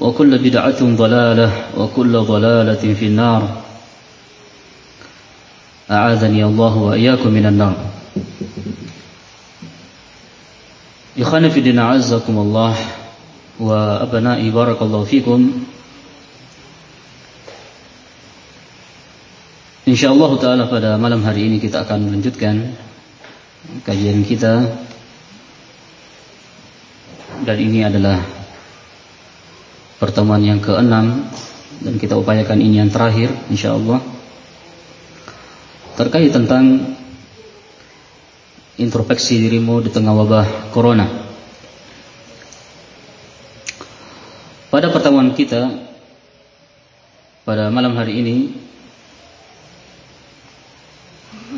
وكل بدعة ضلالة وكل ضلالة في النار أعاذني الله وإياكم من النار إخواني في الدين أعزكم الله وأبنائي بارك الله فيكم InsyaAllah ta'ala pada malam hari ini kita akan melanjutkan kajian kita dan ini adalah pertemuan yang keenam dan kita upayakan ini yang terakhir insyaallah terkait tentang introspeksi dirimu di tengah wabah corona. Pada pertemuan kita pada malam hari ini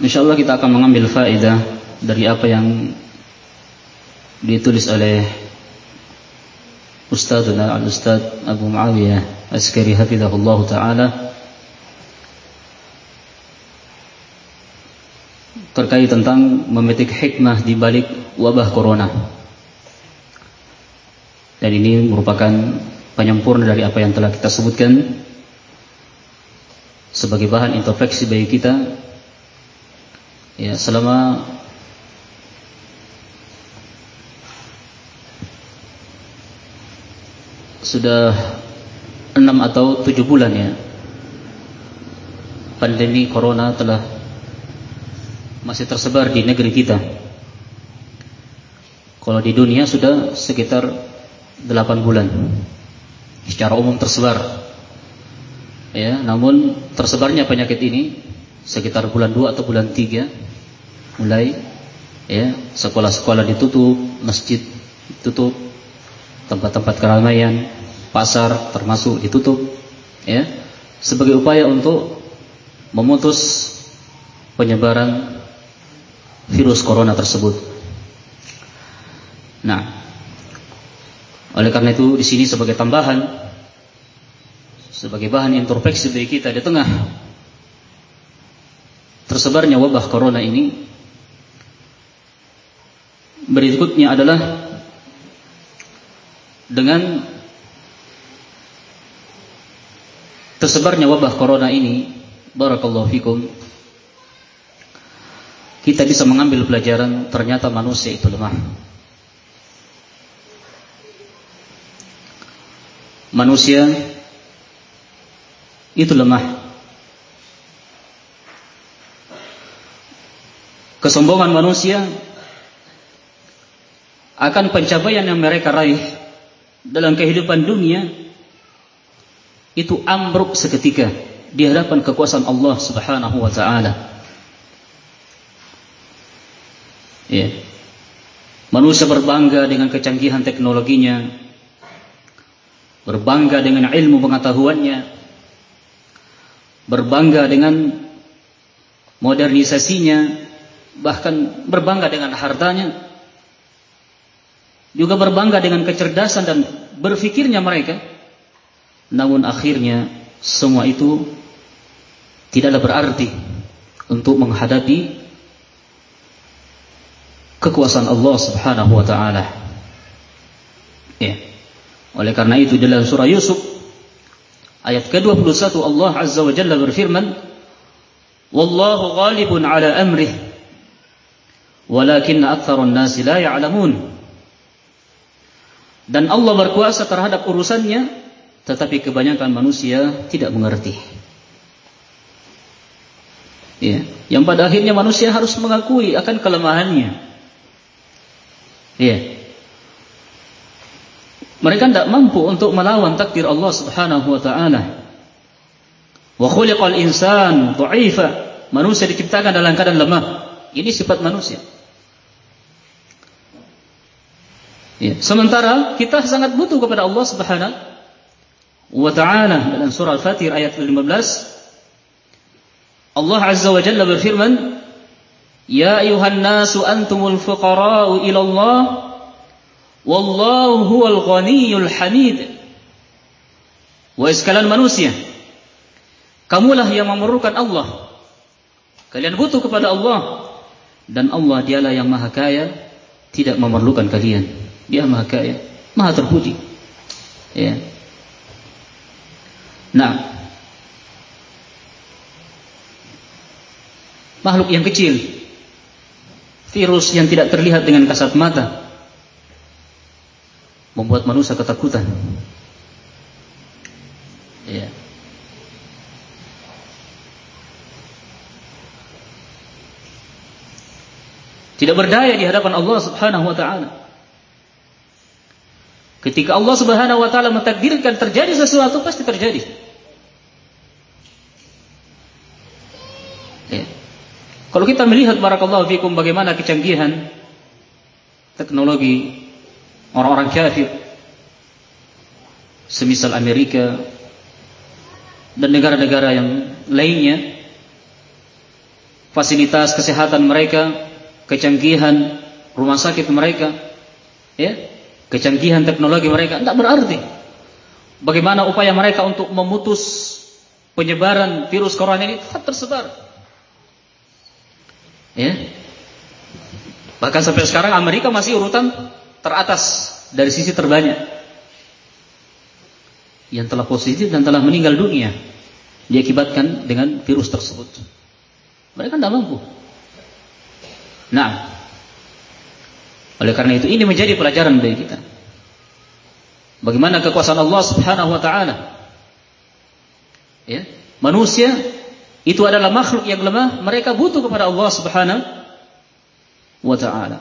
insyaallah kita akan mengambil faedah dari apa yang ditulis oleh Ustadzuna Al-Ustadz Abu Muawiyah Askari Hafizahullah Ta'ala terkait tentang memetik hikmah di balik wabah corona. Dan ini merupakan penyempurna dari apa yang telah kita sebutkan sebagai bahan introspeksi bagi kita ya selama sudah enam atau tujuh bulan ya pandemi corona telah masih tersebar di negeri kita. Kalau di dunia sudah sekitar 8 bulan secara umum tersebar. Ya, namun tersebarnya penyakit ini sekitar bulan 2 atau bulan 3 mulai ya, sekolah-sekolah ditutup, masjid ditutup, tempat-tempat keramaian, pasar termasuk ditutup ya, sebagai upaya untuk memutus penyebaran virus corona tersebut. Nah, oleh karena itu di sini sebagai tambahan, sebagai bahan introspeksi bagi kita di tengah tersebarnya wabah corona ini, berikutnya adalah dengan tersebarnya wabah corona ini, barakallahu fikum, kita bisa mengambil pelajaran ternyata manusia itu lemah. Manusia itu lemah. Kesombongan manusia akan pencapaian yang mereka raih dalam kehidupan dunia itu ambruk seketika di hadapan kekuasaan Allah Subhanahu wa taala. Ya. Manusia berbangga dengan kecanggihan teknologinya, berbangga dengan ilmu pengetahuannya, berbangga dengan modernisasinya, bahkan berbangga dengan hartanya, juga berbangga dengan kecerdasan dan berfikirnya mereka. Namun akhirnya semua itu tidaklah berarti untuk menghadapi kekuasaan Allah Subhanahu wa taala. Ya. Oleh karena itu dalam surah Yusuf ayat ke-21 Allah Azza wa Jalla berfirman, "Wallahu ghalibun ala amrih, walakin aktsarun nasi la ya'lamun." Dan Allah berkuasa terhadap urusannya, tetapi kebanyakan manusia tidak mengerti. Ya, yang pada akhirnya manusia harus mengakui akan kelemahannya. Ya. Mereka tidak mampu untuk melawan takdir Allah Subhanahu wa taala. Wa khuliqal insan dha'ifa. Manusia diciptakan dalam keadaan lemah. Ini sifat manusia. Ya. Sementara kita sangat butuh kepada Allah Subhanahu wa taala dalam surah Al-Fatir ayat 15 Allah Azza wa Jalla berfirman, "Ya ayuhan nasu antumul fuqara'u ila Allah, wallahu huwal ghaniyyul hamid." Wahai sekalian manusia, kamulah yang memerlukan Allah. Kalian butuh kepada Allah dan Allah dialah yang maha kaya, tidak memerlukan kalian. Dia maha kaya, maha terpuji. Ya. Nah, makhluk yang kecil, virus yang tidak terlihat dengan kasat mata, membuat manusia ketakutan. Ya. Tidak berdaya di hadapan Allah Subhanahu wa taala. Ketika Allah Subhanahu wa taala mentakdirkan terjadi sesuatu pasti terjadi. Kalau kita melihat barakallahu fikum bagaimana kecanggihan teknologi orang-orang kafir semisal Amerika dan negara-negara yang lainnya fasilitas kesehatan mereka kecanggihan rumah sakit mereka ya kecanggihan teknologi mereka tidak berarti bagaimana upaya mereka untuk memutus penyebaran virus corona ini tetap tersebar Ya. Bahkan sampai sekarang Amerika masih urutan teratas dari sisi terbanyak yang telah positif dan telah meninggal dunia diakibatkan dengan virus tersebut. Mereka tidak mampu. Nah, oleh karena itu ini menjadi pelajaran bagi kita. Bagaimana kekuasaan Allah Subhanahu wa taala. Ya, manusia itu adalah makhluk yang lemah, mereka butuh kepada Allah Subhanahu wa taala.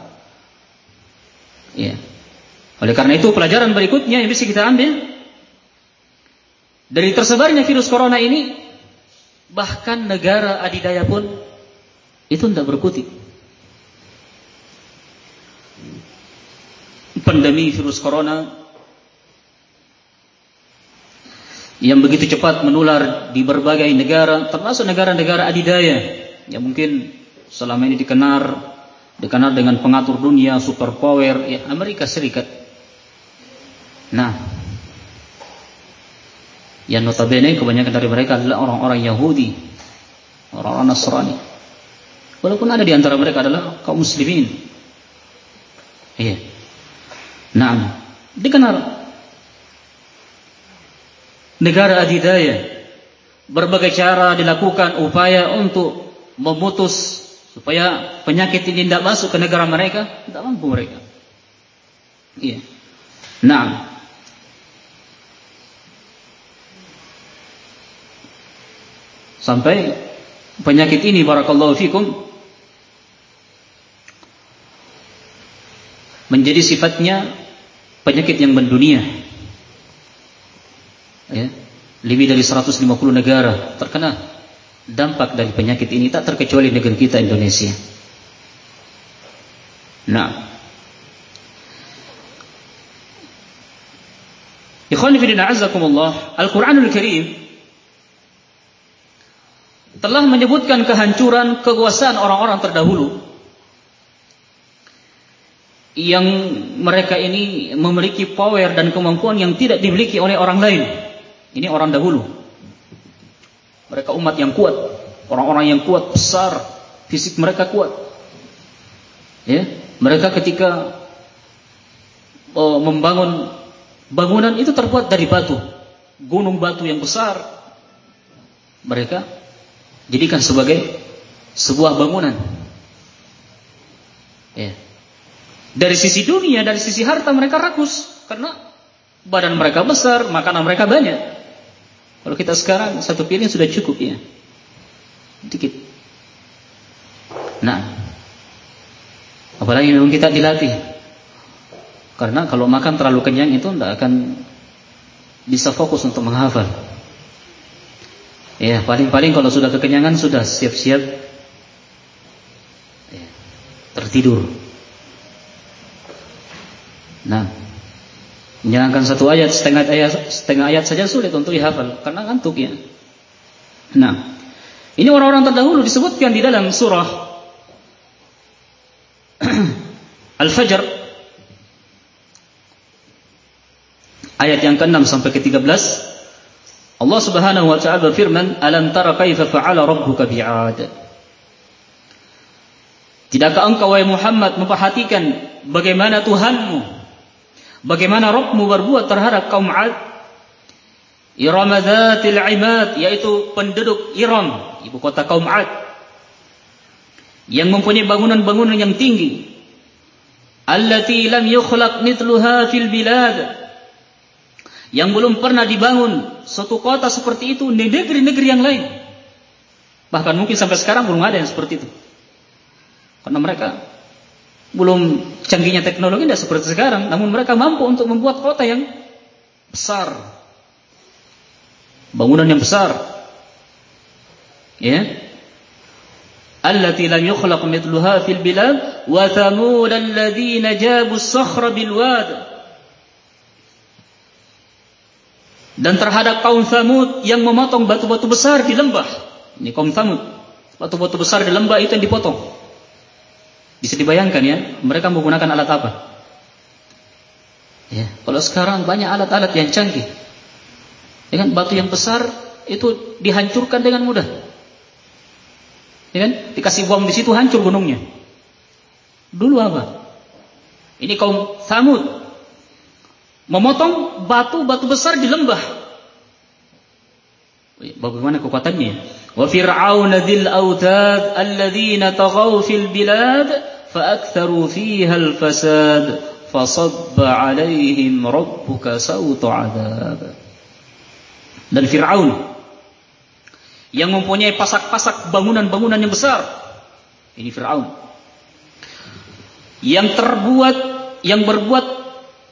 Ya. Oleh karena itu pelajaran berikutnya yang bisa kita ambil dari tersebarnya virus corona ini bahkan negara adidaya pun itu tidak berkutik. Pandemi virus corona yang begitu cepat menular di berbagai negara, termasuk negara-negara adidaya yang mungkin selama ini dikenal dikenal dengan pengatur dunia superpower ya Amerika Serikat. Nah, yang notabene kebanyakan dari mereka adalah orang-orang Yahudi, orang-orang Nasrani. Walaupun ada di antara mereka adalah kaum muslimin. Iya. Nah, dikenal negara adidaya. Berbagai cara dilakukan upaya untuk memutus supaya penyakit ini tidak masuk ke negara mereka, tidak mampu mereka. Iya. Nah, sampai penyakit ini barakallahu fikum menjadi sifatnya penyakit yang mendunia. Ya, lebih dari 150 negara terkena dampak dari penyakit ini tak terkecuali negeri kita Indonesia. Nah, Ikhwan fillah azakumullah, Al-Qur'anul Karim telah menyebutkan kehancuran kekuasaan orang-orang terdahulu yang mereka ini memiliki power dan kemampuan yang tidak dimiliki oleh orang lain. Ini orang dahulu. Mereka umat yang kuat, orang-orang yang kuat, besar, fisik mereka kuat. Ya, mereka ketika uh, membangun bangunan itu terbuat dari batu, gunung batu yang besar. Mereka jadikan sebagai sebuah bangunan. Ya. Dari sisi dunia, dari sisi harta mereka rakus karena badan mereka besar, makanan mereka banyak. Kalau kita sekarang satu piring sudah cukup ya. Dikit. Nah, apalagi memang kita dilatih. Karena kalau makan terlalu kenyang itu tidak akan bisa fokus untuk menghafal. Ya, paling-paling kalau sudah kekenyangan sudah siap-siap ya, tertidur. Nah, menjalankan satu ayat setengah ayat setengah ayat saja sulit untuk dihafal karena ngantuk ya. Nah, ini orang-orang terdahulu disebutkan di dalam surah Al-Fajr ayat yang ke-6 sampai ke-13 Allah Subhanahu wa taala berfirman, "Alam tara kaifa fa'ala rabbuka bi'ad?" Tidakkah engkau wahai Muhammad memperhatikan bagaimana Tuhanmu Bagaimana Rabbmu berbuat terhadap kaum Ad? Iramadzatil imad yaitu penduduk Iram, ibu kota kaum Ad. Yang mempunyai bangunan-bangunan yang tinggi. Allati lam yukhlaq mithluha fil bilad. Yang belum pernah dibangun suatu kota seperti itu di negeri-negeri yang lain. Bahkan mungkin sampai sekarang belum ada yang seperti itu. Karena mereka belum canggihnya teknologi tidak seperti sekarang, namun mereka mampu untuk membuat kota yang besar. Bangunan yang besar. Ya. Allati lam yukhlaq mithluha fil bilad wa thamud alladziina jabu as-sakhra bil wad. Dan terhadap kaum Thamud yang memotong batu-batu besar di lembah. Ini kaum Thamud. Batu-batu besar di lembah itu yang dipotong. Bisa dibayangkan ya, mereka menggunakan alat apa? Ya, kalau sekarang banyak alat-alat yang canggih. Dengan batu yang besar itu dihancurkan dengan mudah. Ya kan? Dikasih bom di situ hancur gunungnya. Dulu apa? Ini kaum Samud memotong batu-batu besar di lembah. Bagaimana kekuatannya? Wa fir'auna dzil autad alladziina taghaw fil bilad فأكثروا فيها الفساد فصب عليهم ربك سوط عذاب dan Fir'aun yang mempunyai pasak-pasak bangunan-bangunan yang besar ini Fir'aun yang terbuat yang berbuat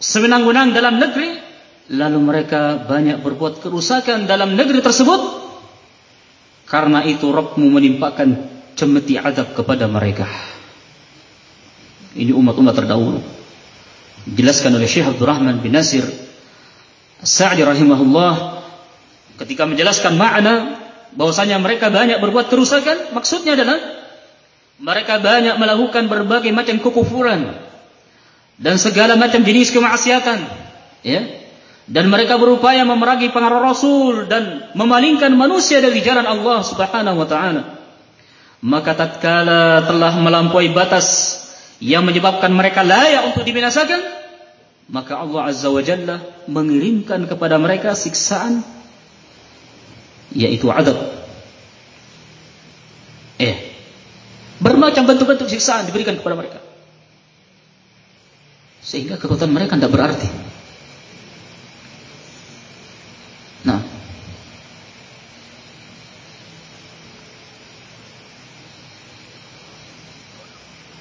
sewenang-wenang dalam negeri lalu mereka banyak berbuat kerusakan dalam negeri tersebut karena itu Rabbmu menimpakan cemeti adab kepada mereka ini umat-umat terdahulu. Dijelaskan oleh Syekh Abdurrahman bin Nasir Sa'di rahimahullah ketika menjelaskan makna bahwasanya mereka banyak berbuat kerusakan, maksudnya adalah mereka banyak melakukan berbagai macam kekufuran dan segala macam jenis kemaksiatan, ya. Dan mereka berupaya memerangi pengaruh Rasul dan memalingkan manusia dari jalan Allah Subhanahu wa taala. Maka tatkala telah melampaui batas yang menyebabkan mereka layak untuk dibinasakan, maka Allah Azza wa Jalla mengirimkan kepada mereka siksaan yaitu adab. Eh, bermacam bentuk-bentuk siksaan diberikan kepada mereka. Sehingga kekuatan mereka tidak berarti.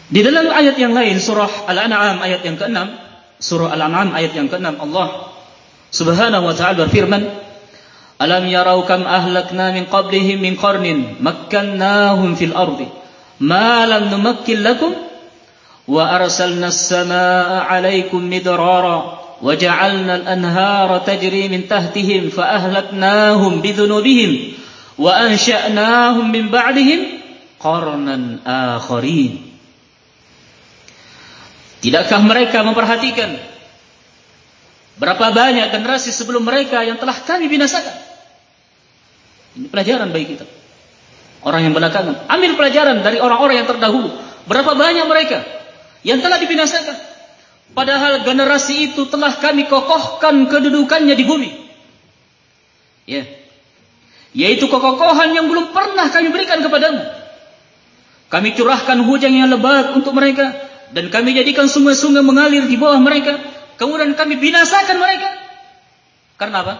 Di dalam ayat yang lain surah Al-An'am ayat yang ke-6, surah Al-An'am ayat yang ke-6 Allah Subhanahu wa taala berfirman, "Alam yarau kam ahlakna min qablihim min qarnin makkannahum fil ardi ma lam numakkil lakum wa arsalna as-samaa'a 'alaykum midrara wa ja'alna al-anhara tajri min tahtihim fa ahlaknahum bidhunubihim wa ansha'nahum min ba'dihim qarnan akharin." Tidakkah mereka memperhatikan berapa banyak generasi sebelum mereka yang telah kami binasakan? Ini pelajaran bagi kita. Orang yang belakangan, ambil pelajaran dari orang-orang yang terdahulu. Berapa banyak mereka yang telah dibinasakan? Padahal generasi itu telah kami kokohkan kedudukannya di bumi. Ya. Yaitu kekokohan yang belum pernah kami berikan kepadamu. Kami curahkan hujan yang lebat untuk mereka dan kami jadikan sungai-sungai mengalir di bawah mereka, kemudian kami binasakan mereka. Karena apa?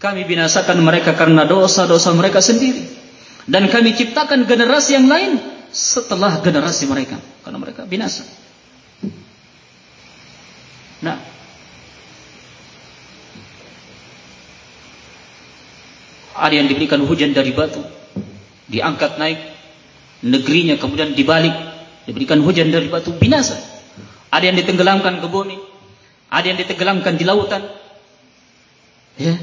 Kami binasakan mereka karena dosa-dosa mereka sendiri. Dan kami ciptakan generasi yang lain setelah generasi mereka. Karena mereka binasa. Nah. Ada yang diberikan hujan dari batu. Diangkat naik. Negerinya kemudian dibalik Diberikan hujan dari batu binasa. Ada yang ditenggelamkan ke bumi. Ada yang ditenggelamkan di lautan. Ya.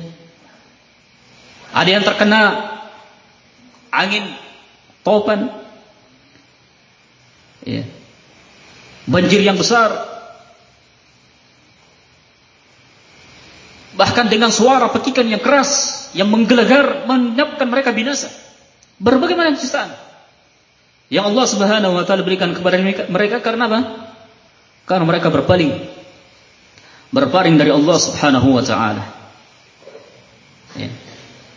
Ada yang terkena angin topan. Ya. Banjir yang besar. Bahkan dengan suara petikan yang keras yang menggelegar menyebabkan mereka binasa. Berbagai macam ciptaan yang Allah Subhanahu wa taala berikan kepada mereka karena apa? Karena mereka berpaling berpaling dari Allah Subhanahu wa taala. Ya.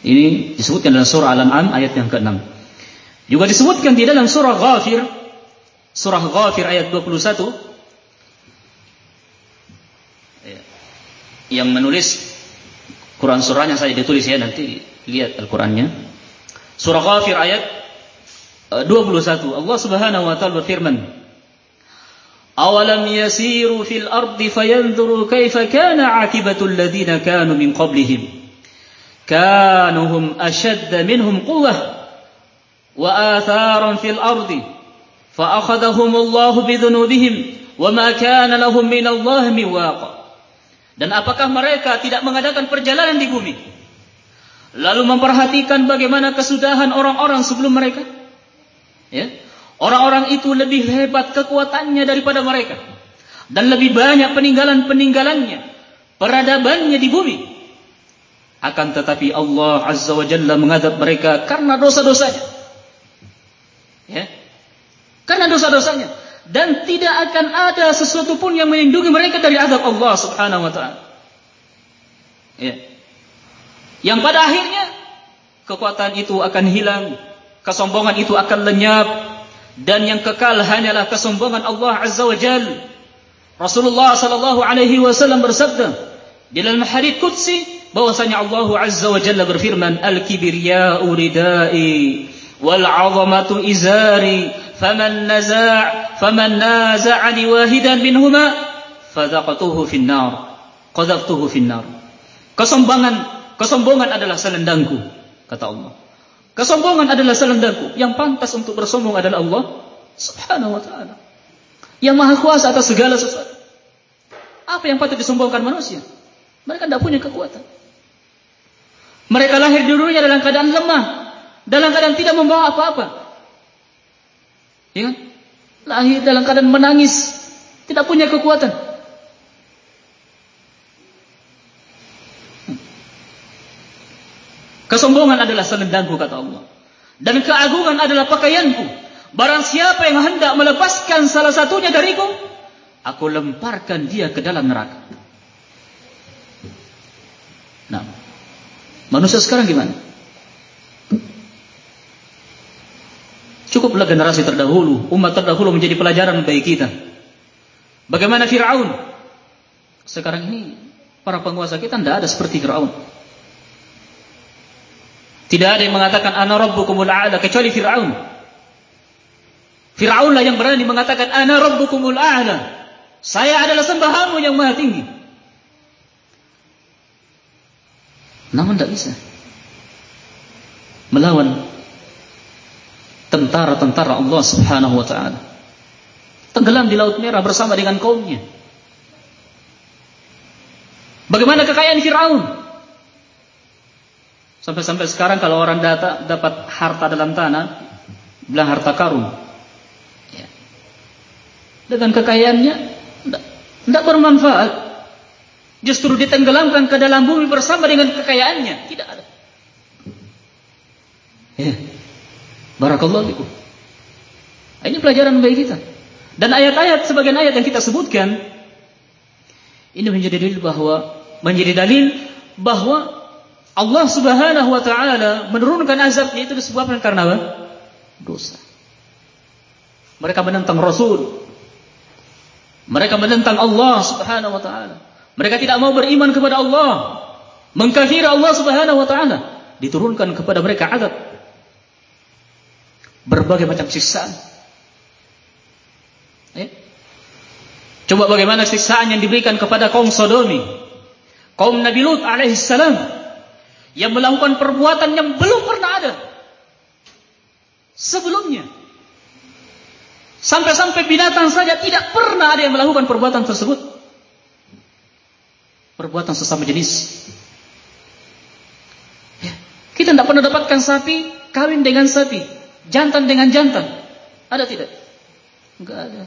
Ini disebutkan dalam surah Al-An'am ayat yang ke-6. Juga disebutkan di dalam surah Ghafir surah Ghafir ayat 21 ya. yang menulis Quran surahnya saya ditulis ya nanti lihat Al-Qur'annya. Surah Ghafir ayat 21 Allah Subhanahu wa taala berfirman Awalam yasiru fil ardi fayanzuru kaifa kana akibatul ladzina kanu min qablihim? Kanuhum ashadda minhum quwwah wa atharan fil ardi fa akhadhahum Allah bidhunubihim wa ma kana lahum min Allah min waq dan apakah mereka tidak mengadakan perjalanan di bumi? Lalu memperhatikan bagaimana kesudahan orang-orang sebelum mereka Ya. Orang-orang itu lebih hebat kekuatannya daripada mereka. Dan lebih banyak peninggalan-peninggalannya. Peradabannya di bumi. Akan tetapi Allah Azza wa Jalla mengadab mereka karena dosa-dosanya. Ya. Karena dosa-dosanya. Dan tidak akan ada sesuatu pun yang melindungi mereka dari adab Allah Subhanahu wa taala. Ya. Yang pada akhirnya kekuatan itu akan hilang kesombongan itu akan lenyap. Dan yang kekal hanyalah kesombongan Allah Azza wa Jal. Rasulullah sallallahu alaihi wasallam bersabda dalam hadis qudsi bahwasanya Allah Azza wa Jalla berfirman al-kibriya'u ridai wal 'azamatu izari faman naza' faman naza'ani wahidan minhuma fadaqatuhu fin nar qadhaftuhu fin nar kesombongan kesombongan adalah selendangku kata Allah Kesombongan adalah selendangku. Yang pantas untuk bersombong adalah Allah Subhanahu wa taala. Yang maha kuasa atas segala sesuatu. Apa yang patut disombongkan manusia? Mereka tidak punya kekuatan. Mereka lahir di dunia dalam keadaan lemah, dalam keadaan tidak membawa apa-apa. Ya Lahir dalam keadaan menangis, tidak punya kekuatan. Kesombongan adalah selendangku kata Allah. Dan keagungan adalah pakaianku. Barang siapa yang hendak melepaskan salah satunya dariku, aku lemparkan dia ke dalam neraka. Nah, manusia sekarang gimana? Cukuplah generasi terdahulu, umat terdahulu menjadi pelajaran bagi kita. Bagaimana Fir'aun? Sekarang ini para penguasa kita tidak ada seperti Fir'aun. Tidak ada yang mengatakan ana rabbukumul a'la kecuali Firaun. Fir'aun lah yang berani mengatakan ana rabbukumul a'la. Saya adalah sembahamu yang maha tinggi. Namun tidak bisa melawan tentara-tentara Allah Subhanahu wa taala. Tenggelam di Laut Merah bersama dengan kaumnya. Bagaimana kekayaan Firaun? Sampai-sampai sekarang kalau orang data, dapat harta dalam tanah, bilang harta karun. Ya. Dengan kekayaannya tidak bermanfaat. Justru ditenggelamkan ke dalam bumi bersama dengan kekayaannya. Tidak ada. Ya. Barakallahu fikum. Ini pelajaran bagi kita. Dan ayat-ayat sebagian ayat yang kita sebutkan ini menjadi dalil bahwa menjadi dalil bahwa Allah Subhanahu wa taala menurunkan azabnya itu disebabkan karena apa? Dosa. Mereka menentang Rasul. Mereka menentang Allah Subhanahu wa taala. Mereka tidak mau beriman kepada Allah. Mengkafiri Allah Subhanahu wa taala. Diturunkan kepada mereka azab berbagai macam siksaan. Ya. Coba bagaimana siksaan yang diberikan kepada kaum Sodomi, kaum Nabi Lut alaihissalam yang melakukan perbuatan yang belum pernah ada sebelumnya. Sampai-sampai binatang saja tidak pernah ada yang melakukan perbuatan tersebut. Perbuatan sesama jenis. Ya. Kita tidak pernah dapatkan sapi kawin dengan sapi. Jantan dengan jantan. Ada tidak? Enggak ada.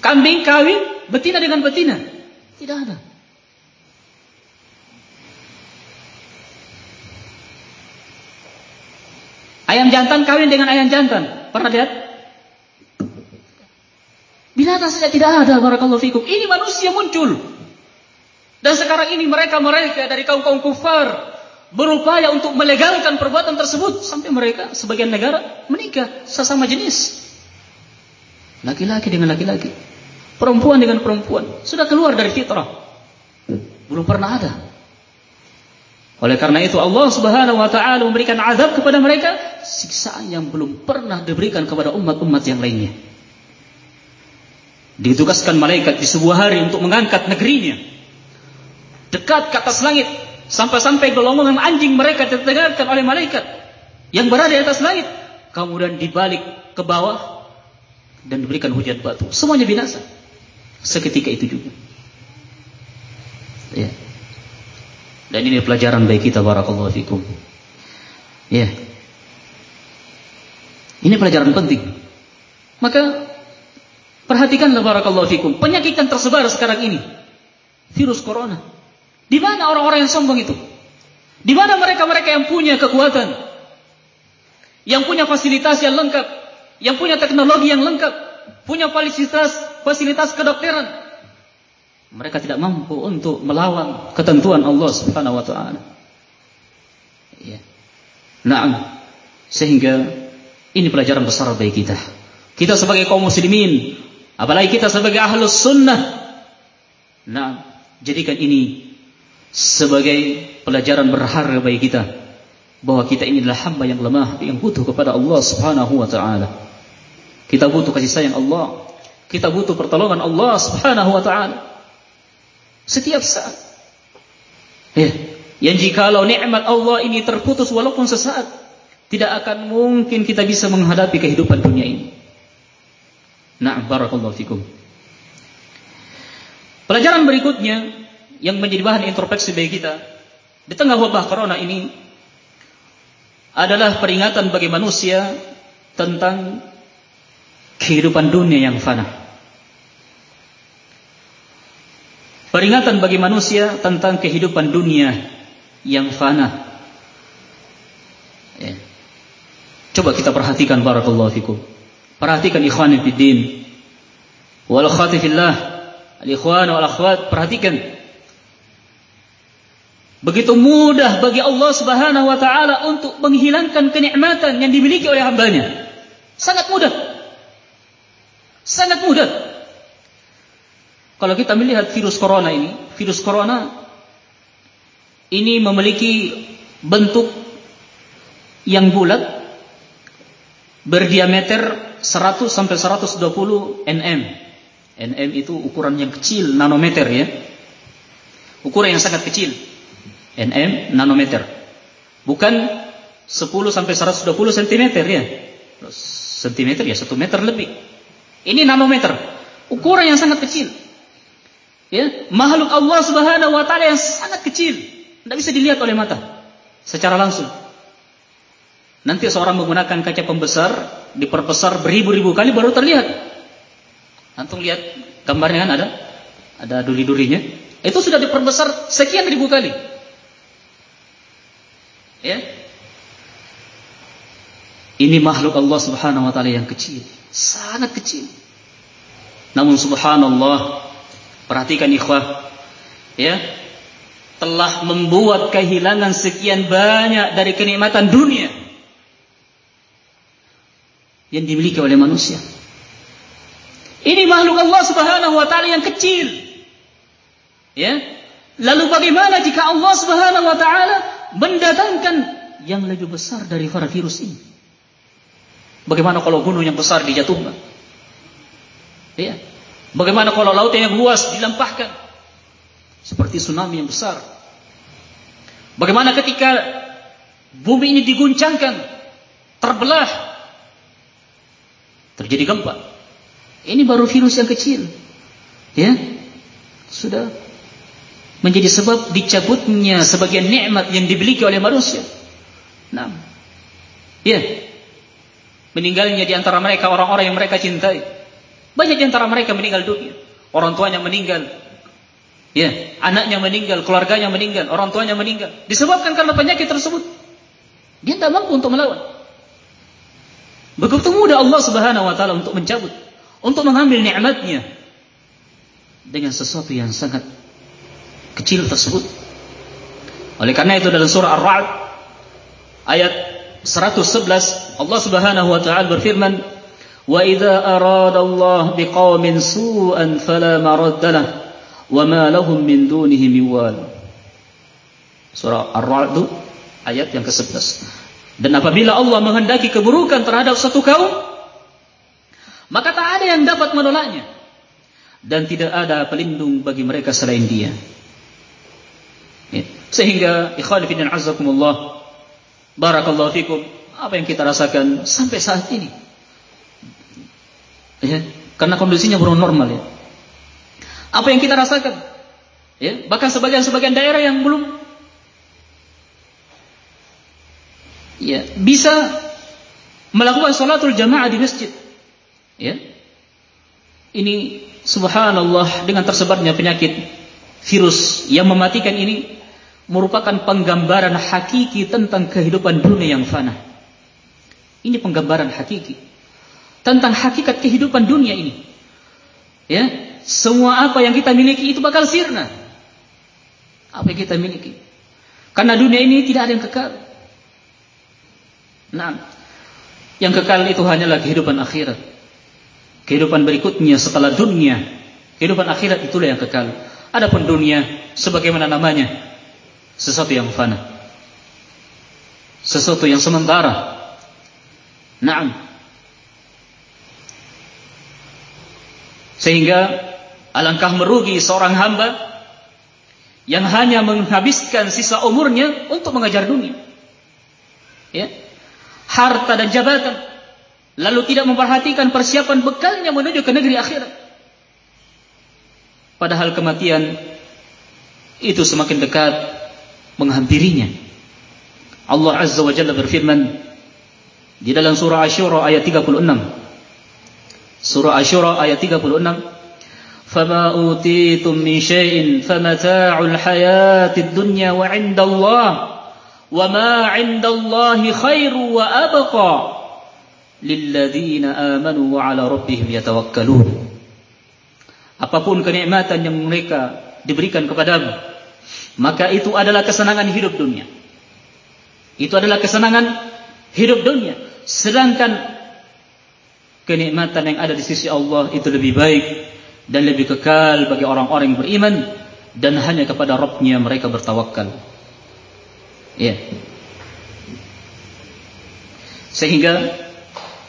Kambing kawin betina dengan betina. Tidak ada. Ayam jantan kawin dengan ayam jantan. Pernah lihat? Binatang saja tidak ada barakallahu fikum. Ini manusia muncul. Dan sekarang ini mereka-mereka dari kaum-kaum kufar berupaya untuk melegalkan perbuatan tersebut sampai mereka sebagian negara menikah sesama jenis. Laki-laki dengan laki-laki, perempuan dengan perempuan, sudah keluar dari fitrah. Belum pernah ada. Oleh karena itu Allah Subhanahu wa taala memberikan azab kepada mereka siksaan yang belum pernah diberikan kepada umat-umat yang lainnya. Ditugaskan malaikat di sebuah hari untuk mengangkat negerinya dekat ke atas langit Sampai-sampai gelongan anjing mereka terdengarkan oleh malaikat yang berada di atas langit. Kemudian dibalik ke bawah dan diberikan hujan batu. Semuanya binasa. Seketika itu juga. Ya. Dan ini pelajaran bagi kita barakallahu fikum. Ya. Ini pelajaran penting. Maka perhatikanlah barakallahu fikum. Penyakit yang tersebar sekarang ini. Virus corona. Di mana orang-orang yang sombong itu? Di mana mereka-mereka yang punya kekuatan? Yang punya fasilitas yang lengkap, yang punya teknologi yang lengkap, punya fasilitas fasilitas kedokteran. Mereka tidak mampu untuk melawan ketentuan Allah Subhanahu wa taala. Ya. Naam. Sehingga ini pelajaran besar bagi kita. Kita sebagai kaum muslimin, apalagi kita sebagai ahlus sunnah. Nah, jadikan ini sebagai pelajaran berharga bagi kita bahwa kita ini adalah hamba yang lemah yang butuh kepada Allah Subhanahu wa taala. Kita butuh kasih sayang Allah, kita butuh pertolongan Allah Subhanahu wa taala. Setiap saat. Ya, yang jikalau nikmat Allah ini terputus walaupun sesaat, tidak akan mungkin kita bisa menghadapi kehidupan dunia ini. Nah, barakallahu fikum. Pelajaran berikutnya yang menjadi bahan introspeksi bagi kita di tengah wabah corona ini adalah peringatan bagi manusia tentang kehidupan dunia yang fana. Peringatan bagi manusia tentang kehidupan dunia yang fana. Ya. Coba kita perhatikan barakallahu fikum. Perhatikan ikhwan fiddin. Wal akhwati fillah. Al ikhwan wal akhwat perhatikan Begitu mudah bagi Allah Subhanahu wa taala untuk menghilangkan kenikmatan yang dimiliki oleh hambanya. Sangat mudah. Sangat mudah. Kalau kita melihat virus corona ini, virus corona ini memiliki bentuk yang bulat berdiameter 100 sampai 120 nm. nm itu ukuran yang kecil, nanometer ya. Ukuran yang sangat kecil. nm nanometer. Bukan 10 sampai 120 cm ya. Sentimeter ya 1 meter lebih. Ini nanometer. Ukuran yang sangat kecil. Ya, makhluk Allah Subhanahu wa taala yang sangat kecil, tidak bisa dilihat oleh mata secara langsung. Nanti seorang menggunakan kaca pembesar, diperbesar beribu-ribu kali baru terlihat. Antum lihat gambarnya kan ada? Ada duri-durinya. Itu sudah diperbesar sekian ribu kali. Ya. Ini makhluk Allah Subhanahu wa taala yang kecil, sangat kecil. Namun subhanallah, perhatikan ikhwah, ya, telah membuat kehilangan sekian banyak dari kenikmatan dunia yang dimiliki oleh manusia. Ini makhluk Allah Subhanahu wa taala yang kecil. Ya. Lalu bagaimana jika Allah Subhanahu wa taala mendatangkan yang lebih besar dari virus ini? Bagaimana kalau gunung yang besar dijatuhkan? Ya. Bagaimana kalau laut yang luas dilampahkan? Seperti tsunami yang besar. Bagaimana ketika bumi ini diguncangkan, terbelah, terjadi gempa. Ini baru virus yang kecil. Ya. Sudah menjadi sebab dicabutnya sebagian nikmat yang dimiliki oleh manusia. Nah. Ya. Meninggalnya di antara mereka orang-orang yang mereka cintai. Banyak di antara mereka meninggal dunia. Orang tuanya meninggal. Ya, anaknya meninggal, keluarganya meninggal, orang tuanya meninggal. Disebabkan karena penyakit tersebut. Dia tidak mampu untuk melawan. Begitu mudah Allah Subhanahu wa taala untuk mencabut, untuk mengambil nikmatnya dengan sesuatu yang sangat kecil tersebut. Oleh karena itu dalam surah Ar-Ra'd ayat 111 Allah Subhanahu wa taala berfirman, "Wa idza arada Allah biqaumin su'an fala maradda lah wa ma lahum min dunihi miwal." Surah Ar-Ra'd ayat yang ke-11. Dan apabila Allah menghendaki keburukan terhadap satu kaum, maka tak ada yang dapat menolaknya. Dan tidak ada pelindung bagi mereka selain dia. Ya. Sehingga ikhwan fillah azakumullah barakallahu fikum apa yang kita rasakan sampai saat ini. Ya, karena kondisinya belum normal ya. Apa yang kita rasakan? Ya, bahkan sebagian-sebagian daerah yang belum ya bisa melakukan salatul jamaah di masjid. Ya. Ini subhanallah dengan tersebarnya penyakit virus yang mematikan ini merupakan penggambaran hakiki tentang kehidupan dunia yang fana. Ini penggambaran hakiki tentang hakikat kehidupan dunia ini. Ya, semua apa yang kita miliki itu bakal sirna. Apa yang kita miliki. Karena dunia ini tidak ada yang kekal. Nah, yang kekal itu hanyalah kehidupan akhirat. Kehidupan berikutnya setelah dunia, kehidupan akhirat itulah yang kekal. Adapun dunia sebagaimana namanya, sesuatu yang fana. Sesuatu yang sementara. Naam. Sehingga alangkah merugi seorang hamba yang hanya menghabiskan sisa umurnya untuk mengajar dunia. Ya, harta dan jabatan, lalu tidak memperhatikan persiapan bekalnya menuju ke negeri akhirat. Padahal kematian itu semakin dekat menghampirinya. Allah Azza wa Jalla berfirman di dalam surah Asyura ayat 36. Surah Asyura ayat 36. فما أوتيتم من شيء فمتاع الحياة الدنيا وعند الله وما عند الله خير وأبقى للذين آمنوا وعلى ربهم يتوكلون apapun kenikmatan yang mereka diberikan kepadamu maka itu adalah kesenangan hidup dunia itu adalah kesenangan hidup dunia sedangkan kenikmatan yang ada di sisi Allah itu lebih baik dan lebih kekal bagi orang-orang yang beriman dan hanya kepada Rabbnya mereka bertawakal Ya. Sehingga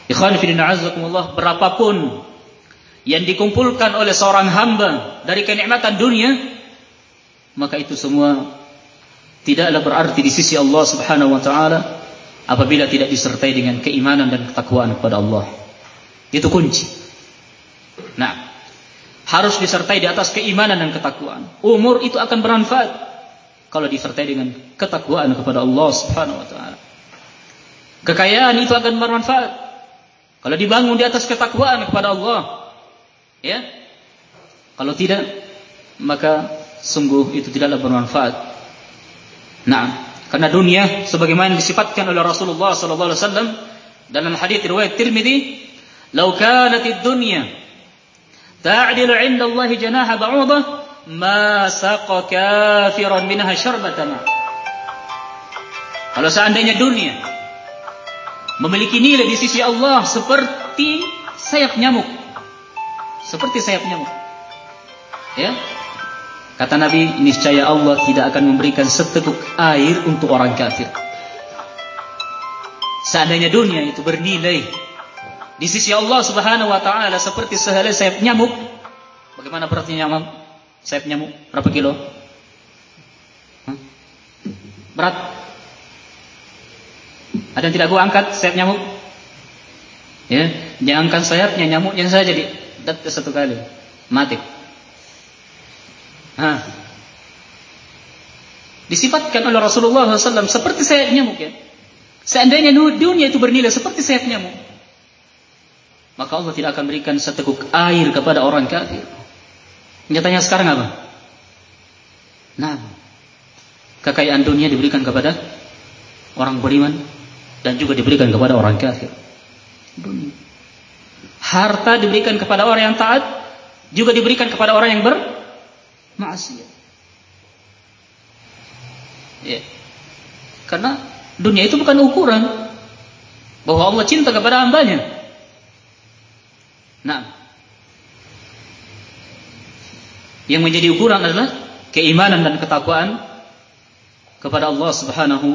Ikhwan fillah azakumullah berapapun yang dikumpulkan oleh seorang hamba dari kenikmatan dunia maka itu semua tidaklah berarti di sisi Allah Subhanahu wa taala apabila tidak disertai dengan keimanan dan ketakwaan kepada Allah. Itu kunci. Nah, harus disertai di atas keimanan dan ketakwaan. Umur itu akan bermanfaat kalau disertai dengan ketakwaan kepada Allah Subhanahu wa taala. Kekayaan itu akan bermanfaat kalau dibangun di atas ketakwaan kepada Allah. Ya. Kalau tidak, maka sungguh itu tidaklah bermanfaat. Nah, karena dunia sebagaimana disifatkan oleh Rasulullah sallallahu alaihi wasallam dalam hadis riwayat Tirmizi, "Lau kanat ad-dunya ta'dilu 'inda Allah janaha ba'udah, ma saqa kafiran minha syarbatan." Kalau seandainya dunia memiliki nilai di sisi Allah seperti sayap nyamuk. Seperti sayap nyamuk. Ya. Kata Nabi, niscaya Allah tidak akan memberikan seteguk air untuk orang kafir. Seandainya dunia itu bernilai di sisi Allah Subhanahu wa taala seperti sehelai sayap nyamuk, bagaimana beratnya nyamuk? Sayap nyamuk berapa kilo? Berat ada yang tidak gua angkat sayap nyamuk? Ya, jangan angkat sayapnya nyamuknya saja jadi dat satu kali. Mati. Hah. Disifatkan oleh Rasulullah SAW seperti sayap nyamuk ya. Seandainya dunia itu bernilai seperti sayap nyamuk, maka Allah tidak akan berikan seteguk air kepada orang kafir. Nyatanya sekarang apa? Nah, kekayaan dunia diberikan kepada orang beriman dan juga diberikan kepada orang kafir. Harta diberikan kepada orang yang taat, juga diberikan kepada orang yang bermaksiat. Ya. Karena dunia itu bukan ukuran bahwa Allah cinta kepada hambanya. Nah, yang menjadi ukuran adalah keimanan dan ketakwaan kepada Allah Subhanahu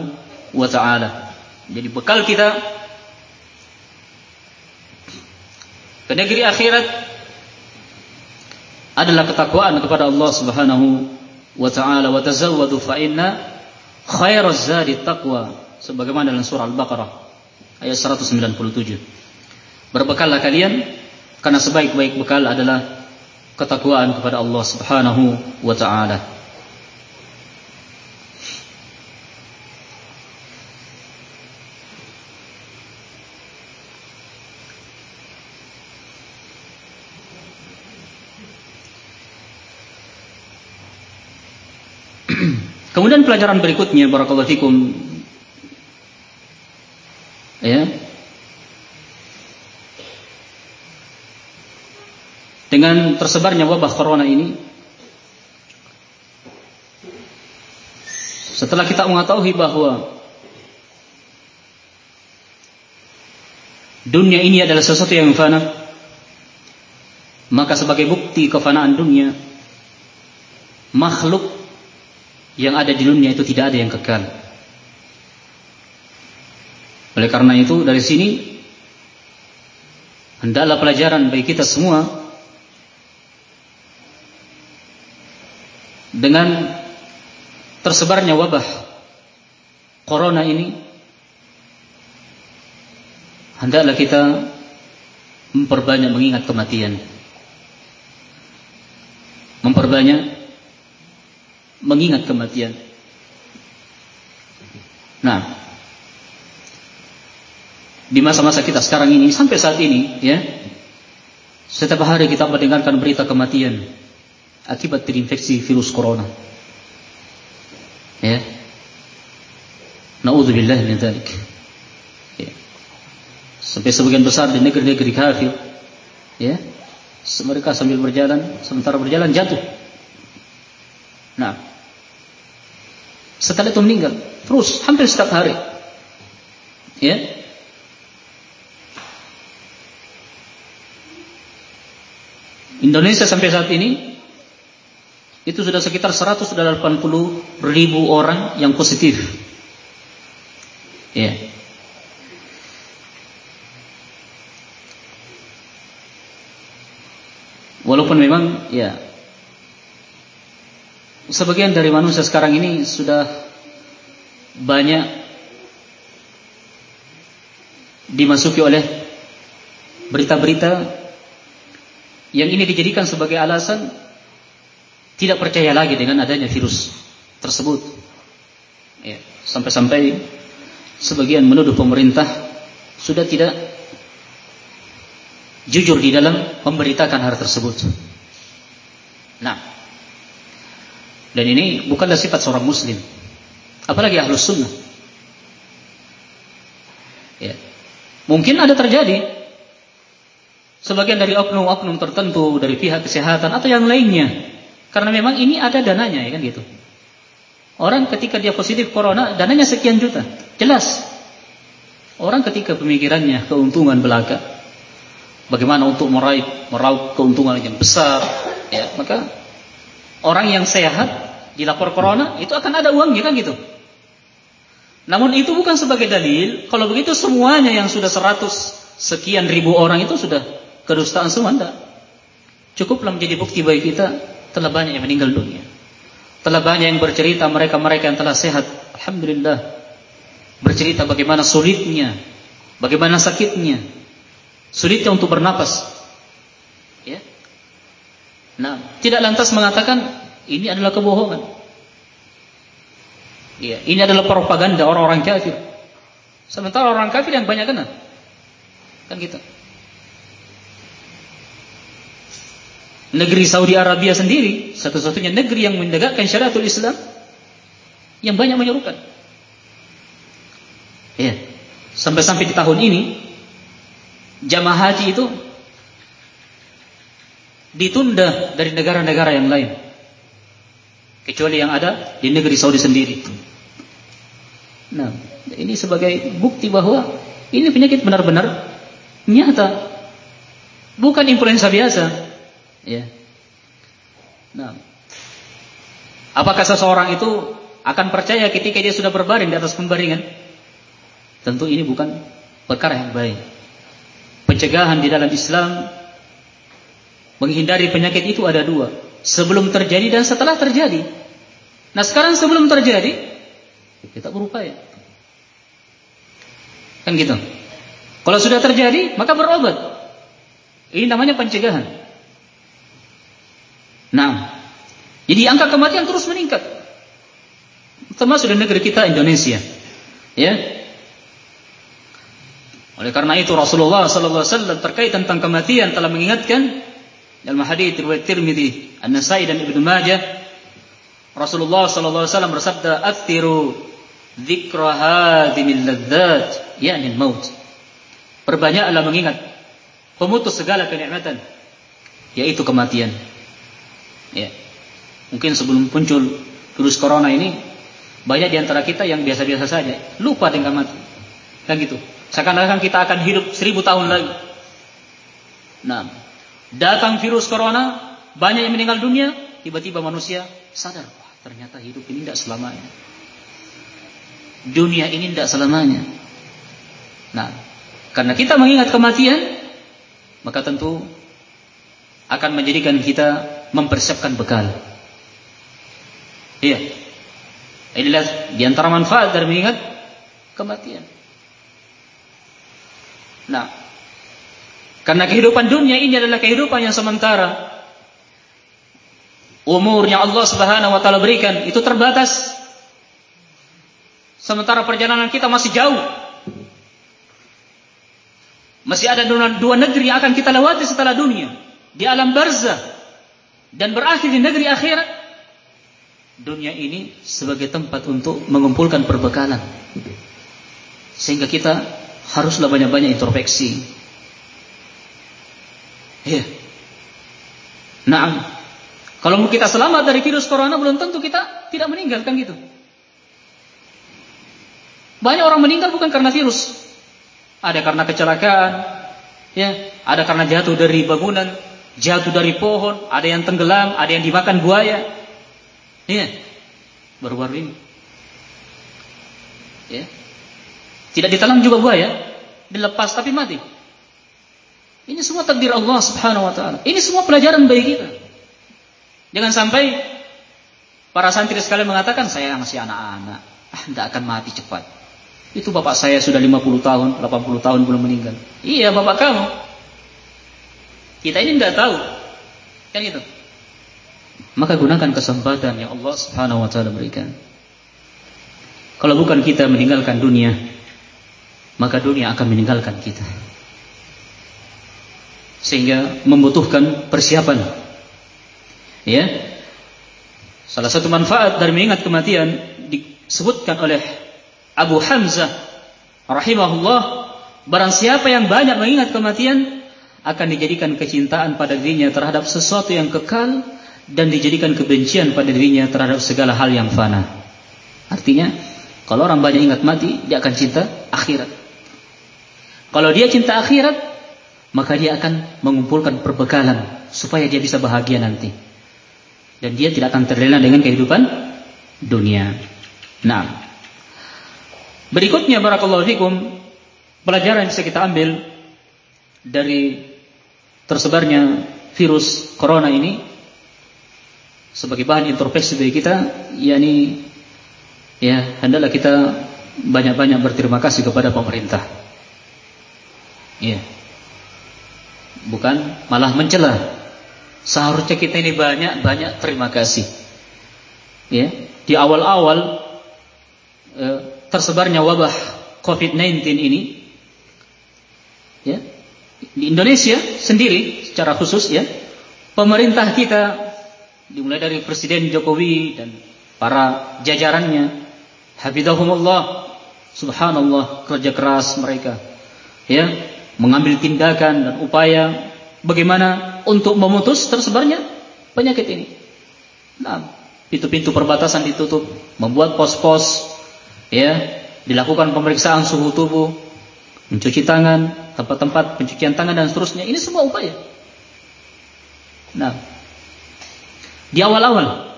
wa taala. Jadi bekal kita ke negeri akhirat adalah ketakwaan kepada Allah Subhanahu wa taala wa tazawwadu fa inna khairaz zadi taqwa sebagaimana dalam surah Al-Baqarah ayat 197. Berbekallah kalian karena sebaik-baik bekal adalah ketakwaan kepada Allah Subhanahu wa taala. Kemudian pelajaran berikutnya barakallahu fikum ya. Dengan tersebarnya wabah corona ini setelah kita mengetahui bahwa dunia ini adalah sesuatu yang fana maka sebagai bukti kefanaan dunia makhluk yang ada di dunia itu tidak ada yang kekal. Oleh karena itu dari sini hendaklah pelajaran bagi kita semua dengan tersebarnya wabah corona ini hendaklah kita memperbanyak mengingat kematian memperbanyak mengingat kematian. Nah, di masa-masa kita sekarang ini sampai saat ini, ya, setiap hari kita mendengarkan berita kematian akibat terinfeksi virus corona. Ya. Nauzubillah min dzalik. Ya. Sampai sebagian besar di negeri-negeri kafir, ya, mereka sambil berjalan, sementara berjalan jatuh. Nah, setelah itu meninggal. Terus hampir setiap hari. Ya. Indonesia sampai saat ini itu sudah sekitar 180 ribu orang yang positif. Ya. Walaupun memang ya sebagian dari manusia sekarang ini sudah banyak dimasuki oleh berita-berita yang ini dijadikan sebagai alasan tidak percaya lagi dengan adanya virus tersebut. Ya, sampai-sampai sebagian menuduh pemerintah sudah tidak jujur di dalam memberitakan hal tersebut. Nah, dan ini bukanlah sifat seorang muslim. Apalagi ahlus sunnah. Ya. Mungkin ada terjadi sebagian dari oknum-oknum tertentu dari pihak kesehatan atau yang lainnya. Karena memang ini ada dananya ya kan gitu. Orang ketika dia positif corona, dananya sekian juta. Jelas. Orang ketika pemikirannya keuntungan belaka, bagaimana untuk meraih meraup keuntungan yang besar, ya, maka orang yang sehat dilapor corona itu akan ada uangnya kan gitu. Namun itu bukan sebagai dalil. Kalau begitu semuanya yang sudah seratus sekian ribu orang itu sudah kedustaan semua enggak. Cukuplah menjadi bukti bagi kita telah banyak yang meninggal dunia. Telah banyak yang bercerita mereka-mereka yang telah sehat. Alhamdulillah. Bercerita bagaimana sulitnya. Bagaimana sakitnya. Sulitnya untuk bernapas. Ya. Nah, tidak lantas mengatakan ini adalah kebohongan. Ya, ini adalah propaganda orang-orang kafir. Sementara orang kafir yang banyak kena. Kan gitu. Negeri Saudi Arabia sendiri satu-satunya negeri yang menegakkan syariatul Islam yang banyak menyerukan. Ya. Sampai-sampai di tahun ini jamaah haji itu ditunda dari negara-negara yang lain. Kecuali yang ada di negeri Saudi sendiri. Nah, ini sebagai bukti bahwa ini penyakit benar-benar nyata. Bukan influenza biasa. Ya. Nah, apakah seseorang itu akan percaya ketika dia sudah berbaring di atas pembaringan? Tentu ini bukan perkara yang baik. Pencegahan di dalam Islam menghindari penyakit itu ada dua. Sebelum terjadi dan setelah terjadi. Nah sekarang sebelum terjadi, kita berupaya. Kan gitu. Kalau sudah terjadi, maka berobat. Ini namanya pencegahan. Nah, jadi angka kematian terus meningkat. Termasuk di negeri kita Indonesia. Ya. Oleh karena itu Rasulullah sallallahu alaihi wasallam terkait tentang kematian telah mengingatkan dalam hadis riwayat Tirmizi, An-Nasa'i dan Ibnu Majah Rasulullah sallallahu alaihi wasallam bersabda, "Aktsiru dzikra hadhimil ladzat, yakni maut." Perbanyaklah mengingat pemutus segala kenikmatan, yaitu kematian. Ya. Mungkin sebelum muncul virus corona ini banyak di antara kita yang biasa-biasa saja, lupa dengan mati. Kan gitu. Seakan-akan kita akan hidup seribu tahun lagi. Nah, datang virus corona, banyak yang meninggal dunia, tiba-tiba manusia sadar, wah ternyata hidup ini tidak selamanya. Dunia ini tidak selamanya. Nah, karena kita mengingat kematian, maka tentu akan menjadikan kita mempersiapkan bekal. Iya. Inilah di antara manfaat dari mengingat kematian. Nah, karena kehidupan dunia ini adalah kehidupan yang sementara. Umurnya Allah Subhanahu wa taala berikan itu terbatas. Sementara perjalanan kita masih jauh. Masih ada dua negeri yang akan kita lewati setelah dunia di alam barzah dan berakhir di negeri akhirat dunia ini sebagai tempat untuk mengumpulkan perbekalan. Sehingga kita haruslah banyak-banyak introspeksi. Ya nah kalau kita selamat dari virus corona belum tentu kita tidak meninggal kan gitu banyak orang meninggal bukan karena virus. Ada karena kecelakaan ya. Ada karena jatuh dari bangunan jatuh dari pohon, ada yang tenggelam, ada yang dimakan buaya. Iya. Baru-baru ini. Ya. Tidak ditelan juga buaya, dilepas tapi mati. Ini semua takdir Allah Subhanahu wa taala. Ini semua pelajaran bagi kita. Jangan sampai para santri sekalian mengatakan saya masih anak-anak, ah tidak akan mati cepat. Itu bapak saya sudah 50 tahun, 80 tahun belum meninggal. Iya, bapak kamu. Kita ini tidak tahu. Kan gitu. Maka gunakan kesempatan yang Allah Subhanahu wa taala berikan. Kalau bukan kita meninggalkan dunia, maka dunia akan meninggalkan kita sehingga membutuhkan persiapan. Ya. Salah satu manfaat dari mengingat kematian disebutkan oleh Abu Hamzah rahimahullah, barang siapa yang banyak mengingat kematian akan dijadikan kecintaan pada dirinya terhadap sesuatu yang kekal dan dijadikan kebencian pada dirinya terhadap segala hal yang fana. Artinya, kalau orang banyak ingat mati, dia akan cinta akhirat. Kalau dia cinta akhirat, maka dia akan mengumpulkan perbekalan supaya dia bisa bahagia nanti. Dan dia tidak akan terlena dengan kehidupan dunia. Nah, berikutnya barakallahu fikum pelajaran yang bisa kita ambil dari tersebarnya virus corona ini sebagai bahan introspeksi bagi kita yakni ya hendaklah kita banyak-banyak berterima kasih kepada pemerintah. Ya bukan malah mencela. Seharusnya kita ini banyak-banyak terima kasih. Ya, di awal-awal e, tersebarnya wabah COVID-19 ini ya, di Indonesia sendiri secara khusus ya, pemerintah kita dimulai dari Presiden Jokowi dan para jajarannya hafizahumullah subhanallah kerja keras mereka ya mengambil tindakan dan upaya bagaimana untuk memutus tersebarnya penyakit ini. Nah, pintu-pintu perbatasan ditutup, membuat pos-pos, ya, dilakukan pemeriksaan suhu tubuh, mencuci tangan, tempat-tempat pencucian tangan dan seterusnya. Ini semua upaya. Nah, di awal-awal,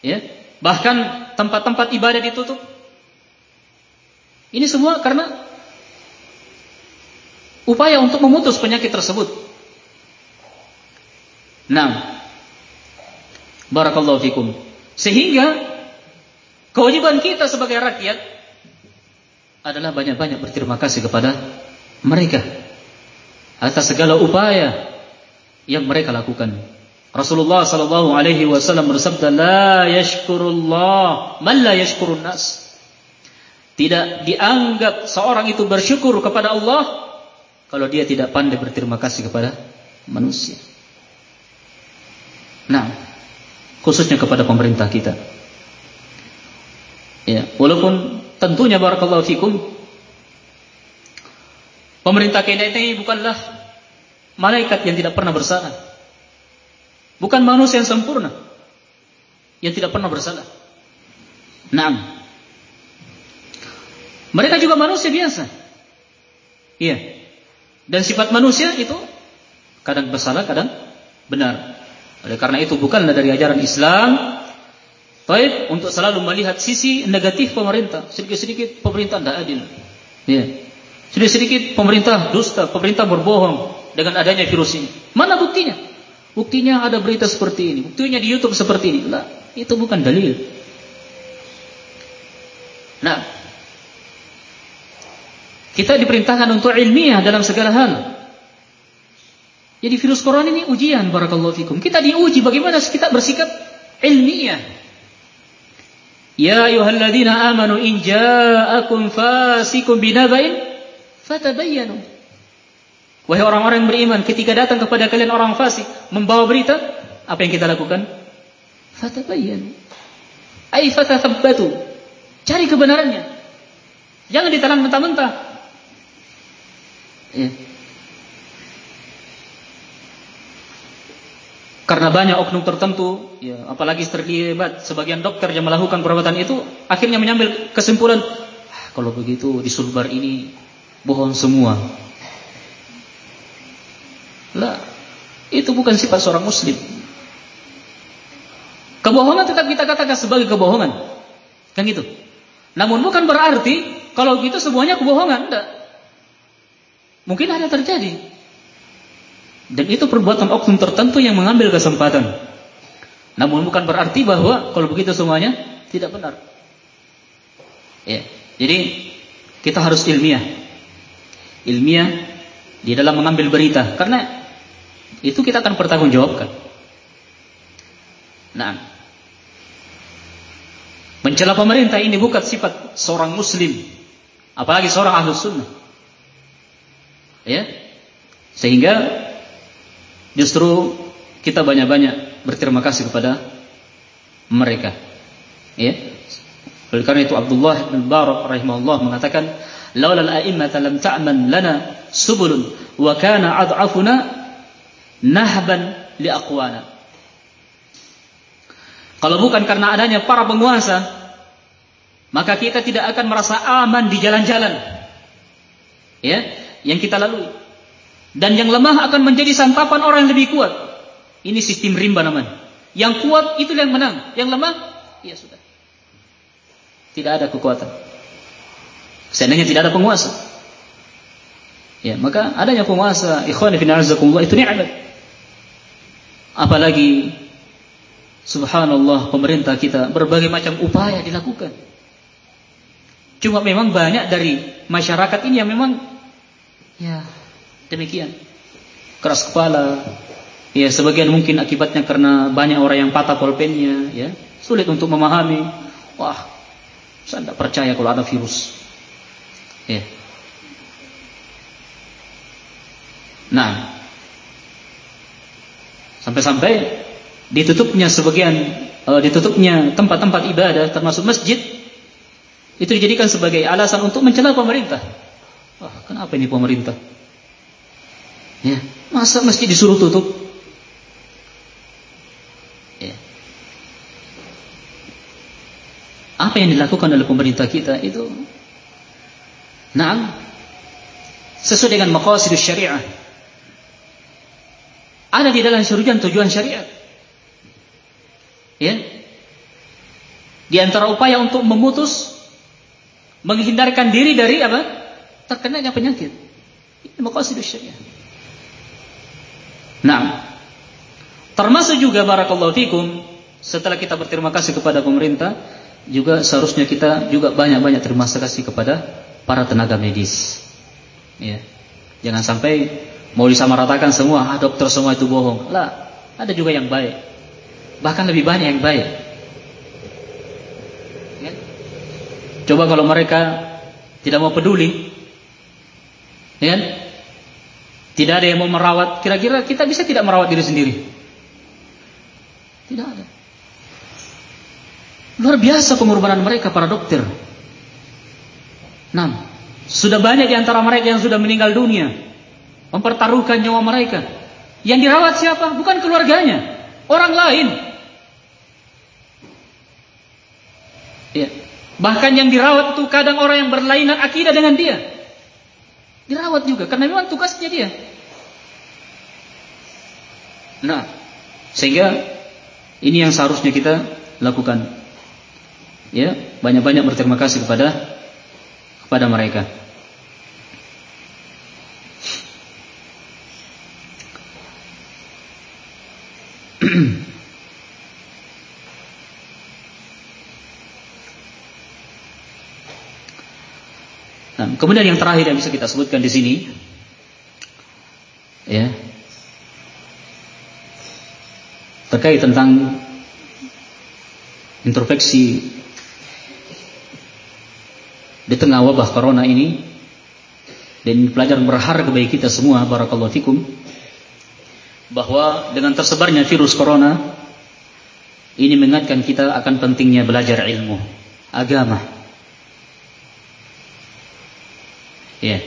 ya, bahkan tempat-tempat ibadah ditutup. Ini semua karena upaya untuk memutus penyakit tersebut. Nah, barakallahu fikum. Sehingga kewajiban kita sebagai rakyat adalah banyak-banyak berterima kasih kepada mereka atas segala upaya yang mereka lakukan. Rasulullah sallallahu alaihi wasallam bersabda, "La yashkurullah man la yashkurun nas." Tidak dianggap seorang itu bersyukur kepada Allah kalau dia tidak pandai berterima kasih kepada manusia. Nah, khususnya kepada pemerintah kita. Ya, walaupun tentunya barakallahu fikum pemerintah kita ini bukanlah malaikat yang tidak pernah bersalah. Bukan manusia yang sempurna yang tidak pernah bersalah. Nah, mereka juga manusia biasa. Iya. Dan sifat manusia itu kadang bersalah, kadang benar. Oleh karena itu bukanlah dari ajaran Islam Baik untuk selalu melihat sisi negatif pemerintah. Sedikit-sedikit pemerintah tidak adil. Ya. Sedikit-sedikit pemerintah dusta, pemerintah berbohong dengan adanya virus ini. Mana buktinya? Buktinya ada berita seperti ini. Buktinya di YouTube seperti ini. Lah, itu bukan dalil. Nah, kita diperintahkan untuk ilmiah dalam segala hal. Jadi virus corona ini ujian barakallahu fikum. Kita diuji bagaimana kita bersikap ilmiah. Ya ayyuhalladzina amanu in ja'akum fasikum binaba'in fatabayyanu. Wahai orang-orang yang beriman, ketika datang kepada kalian orang fasik membawa berita, apa yang kita lakukan? Fatabayyanu. Ai fatathabbatu. Cari kebenarannya. Jangan ditelan mentah-mentah. Ya. Karena banyak oknum tertentu, ya, apalagi terlibat sebagian dokter yang melakukan perawatan itu, akhirnya mengambil kesimpulan, ah, kalau begitu di sulbar ini bohong semua. Lah, itu bukan sifat seorang muslim. Kebohongan tetap kita katakan sebagai kebohongan. Kan gitu. Namun bukan berarti kalau gitu semuanya kebohongan, enggak. Mungkin ada terjadi. Dan itu perbuatan oknum tertentu yang mengambil kesempatan. Namun bukan berarti bahwa kalau begitu semuanya tidak benar. Ya. Jadi kita harus ilmiah. Ilmiah di dalam mengambil berita karena itu kita akan pertanggungjawabkan. Nah, mencela pemerintah ini bukan sifat seorang muslim, apalagi seorang ahlus sunnah. Ya, sehingga Justru kita banyak-banyak berterima kasih kepada mereka. Ya. Oleh karena itu Abdullah bin Barak rahimahullah mengatakan, "Laula al-a'immata lam ta'man lana subulun wa kana ad'afuna nahban li aqwana." Kalau bukan karena adanya para penguasa, maka kita tidak akan merasa aman di jalan-jalan. Ya, yang kita lalui. Dan yang lemah akan menjadi santapan orang yang lebih kuat. Ini sistem rimba namanya. Yang kuat itu yang menang. Yang lemah, ya sudah. Tidak ada kekuatan. Seandainya tidak ada penguasa. Ya, maka adanya penguasa, ikhwan fillah itu nikmat. Apalagi subhanallah pemerintah kita berbagai macam upaya dilakukan. Cuma memang banyak dari masyarakat ini yang memang ya Demikian. Keras kepala. Ya, sebagian mungkin akibatnya karena banyak orang yang patah pulpennya, ya. Sulit untuk memahami. Wah, saya tidak percaya kalau ada virus. Ya. Nah, sampai-sampai ditutupnya sebagian uh, ditutupnya tempat-tempat ibadah termasuk masjid itu dijadikan sebagai alasan untuk mencela pemerintah. Wah, kenapa ini pemerintah? Ya, masa mesti disuruh tutup? Ya. Apa yang dilakukan oleh pemerintah kita itu Nah, sesuai dengan maqasid syariah. Ada di dalam syurgan tujuan syariat. Ya. Di antara upaya untuk memutus menghindarkan diri dari apa? Terkenanya penyakit. Ini maqasid syariah. Nah, termasuk juga barakallahu fikum setelah kita berterima kasih kepada pemerintah, juga seharusnya kita juga banyak-banyak terima kasih kepada para tenaga medis. Ya. Jangan sampai mau disamaratakan semua, ah, dokter semua itu bohong. Lah, ada juga yang baik. Bahkan lebih banyak yang baik. Ya. Coba kalau mereka tidak mau peduli, ya? Tidak ada yang mau merawat. Kira-kira kita bisa tidak merawat diri sendiri? Tidak ada. Luar biasa pengorbanan mereka para dokter. Nah, sudah banyak di antara mereka yang sudah meninggal dunia. Mempertaruhkan nyawa mereka. Yang dirawat siapa? Bukan keluarganya. Orang lain. Ya. Bahkan yang dirawat itu kadang orang yang berlainan akidah dengan dia. Dirawat juga. Karena memang tugasnya dia. Nah, sehingga ini yang seharusnya kita lakukan. Ya, banyak-banyak berterima kasih kepada kepada mereka. Nah, kemudian yang terakhir yang bisa kita sebutkan di sini, ya, terkait tentang introspeksi di tengah wabah corona ini dan pelajaran berharga bagi kita semua barakallahu fikum bahwa dengan tersebarnya virus corona ini mengingatkan kita akan pentingnya belajar ilmu agama ya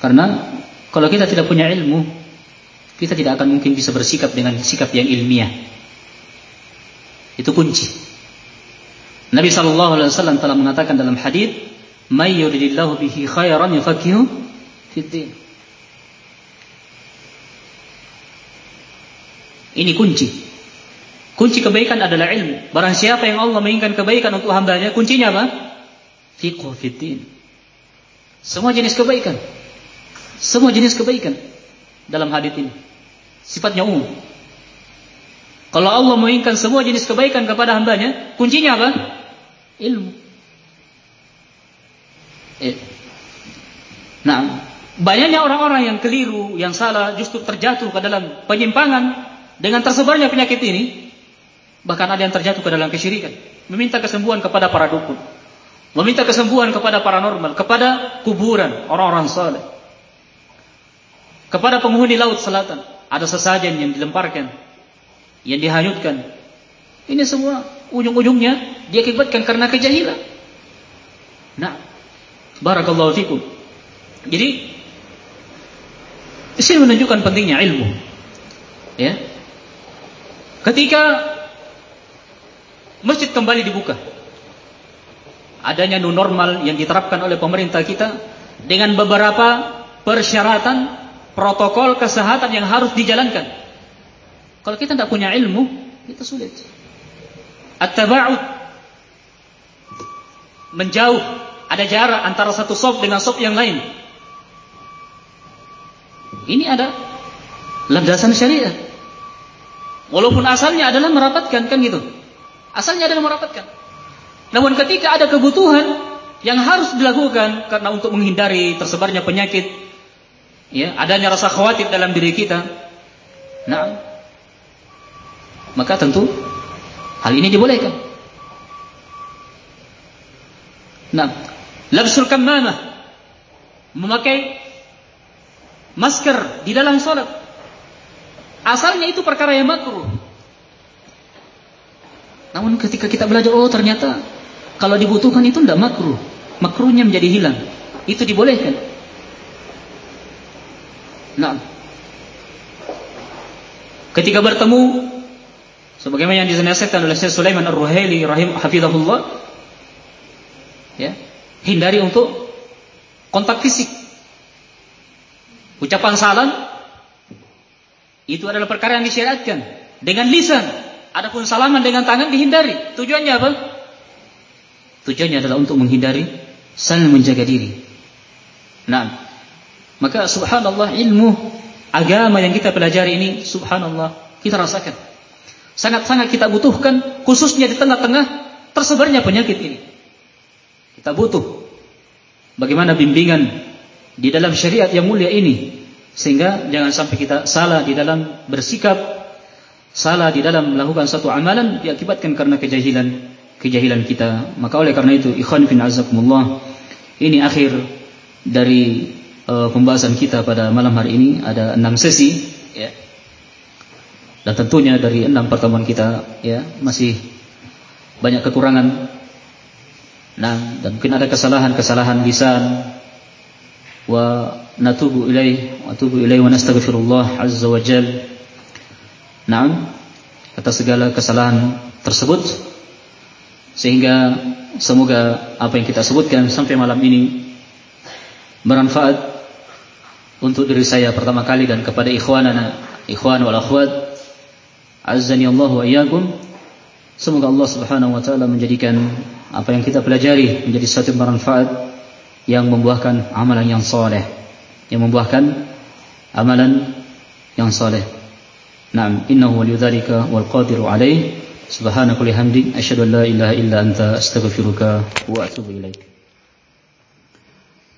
karena kalau kita tidak punya ilmu, kita tidak akan mungkin bisa bersikap dengan sikap yang ilmiah. Itu kunci. Nabi sallallahu alaihi wasallam telah mengatakan dalam hadis, "May yuridillahu bihi khairan yufaqihu fid din." Ini kunci. Kunci kebaikan adalah ilmu. Barang siapa yang Allah menginginkan kebaikan untuk hambanya, kuncinya apa? Fiqh fid din. Semua jenis kebaikan. Semua jenis kebaikan dalam hadis ini. Sifatnya umum. Kalau Allah menginginkan semua jenis kebaikan kepada hambanya, kuncinya apa? Ilmu. Eh. Nah, banyaknya orang-orang yang keliru, yang salah, justru terjatuh ke dalam penyimpangan dengan tersebarnya penyakit ini. Bahkan ada yang terjatuh ke dalam kesyirikan. Meminta kesembuhan kepada para dukun. Meminta kesembuhan kepada paranormal, kepada kuburan orang-orang saleh. Kepada penghuni laut selatan, ada sesajen yang dilemparkan, yang dihanyutkan. Ini semua ujung-ujungnya diakibatkan karena kejahilan. Nah, barakallahu fikum. Jadi di sini menunjukkan pentingnya ilmu. Ya. Ketika masjid kembali dibuka, adanya new normal yang diterapkan oleh pemerintah kita dengan beberapa persyaratan protokol kesehatan yang harus dijalankan. Kalau kita tidak punya ilmu, kita sulit. At-taba'ud menjauh, ada jarak antara satu sop dengan sop yang lain. Ini ada landasan syariat. Walaupun asalnya adalah merapatkan kan gitu. Asalnya adalah merapatkan. Namun ketika ada kebutuhan yang harus dilakukan karena untuk menghindari tersebarnya penyakit, ya, adanya rasa khawatir dalam diri kita. Nah, maka tentu hal ini dibolehkan. Nah, labsul kammamah memakai masker di dalam sholat. Asalnya itu perkara yang makruh. Namun ketika kita belajar, oh ternyata kalau dibutuhkan itu tidak makruh. Makruhnya menjadi hilang. Itu dibolehkan. Nah. Ketika bertemu sebagaimana yang dinasihatkan oleh Syekh Sulaiman Ar-Ruhaili rahim hafizahullah ya, hindari untuk kontak fisik. Ucapan salam itu adalah perkara yang disyariatkan dengan lisan. Adapun salaman dengan tangan dihindari. Tujuannya apa? Tujuannya adalah untuk menghindari saling menjaga diri. Nah, maka subhanallah ilmu agama yang kita pelajari ini subhanallah kita rasakan. Sangat-sangat kita butuhkan khususnya di tengah-tengah tersebarnya penyakit ini. Kita butuh bagaimana bimbingan di dalam syariat yang mulia ini sehingga jangan sampai kita salah di dalam bersikap, salah di dalam melakukan satu amalan diakibatkan karena kejahilan kejahilan kita. Maka oleh karena itu, ikhwan fin azakumullah, ini akhir dari uh, pembahasan kita pada malam hari ini ada enam sesi, ya. Dan tentunya dari enam pertemuan kita, ya masih banyak kekurangan. Nah, dan mungkin ada kesalahan-kesalahan lisan wa natubu ilaih wa tubu ilaih wa nastaghfirullah azza wa jal. Naam, atas segala kesalahan tersebut sehingga semoga apa yang kita sebutkan sampai malam ini bermanfaat untuk diri saya pertama kali dan kepada ikhwanana, ikhwan wal akhwat. Azzani wa iyyakum. Semoga Allah Subhanahu wa taala menjadikan apa yang kita pelajari menjadi satu bermanfaat yang membuahkan amalan yang soleh, yang membuahkan amalan yang soleh. Naam, innahu waliyudzalika wal qadiru alaihi. Subhanakallahumma hamdik asyhadu an la ilaha illa anta astaghfiruka wa atubu ilaik.